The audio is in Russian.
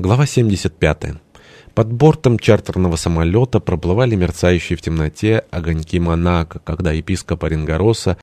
Глава 75. Под бортом чартерного самолета проплывали мерцающие в темноте огоньки Монако, когда епископ Оренгороса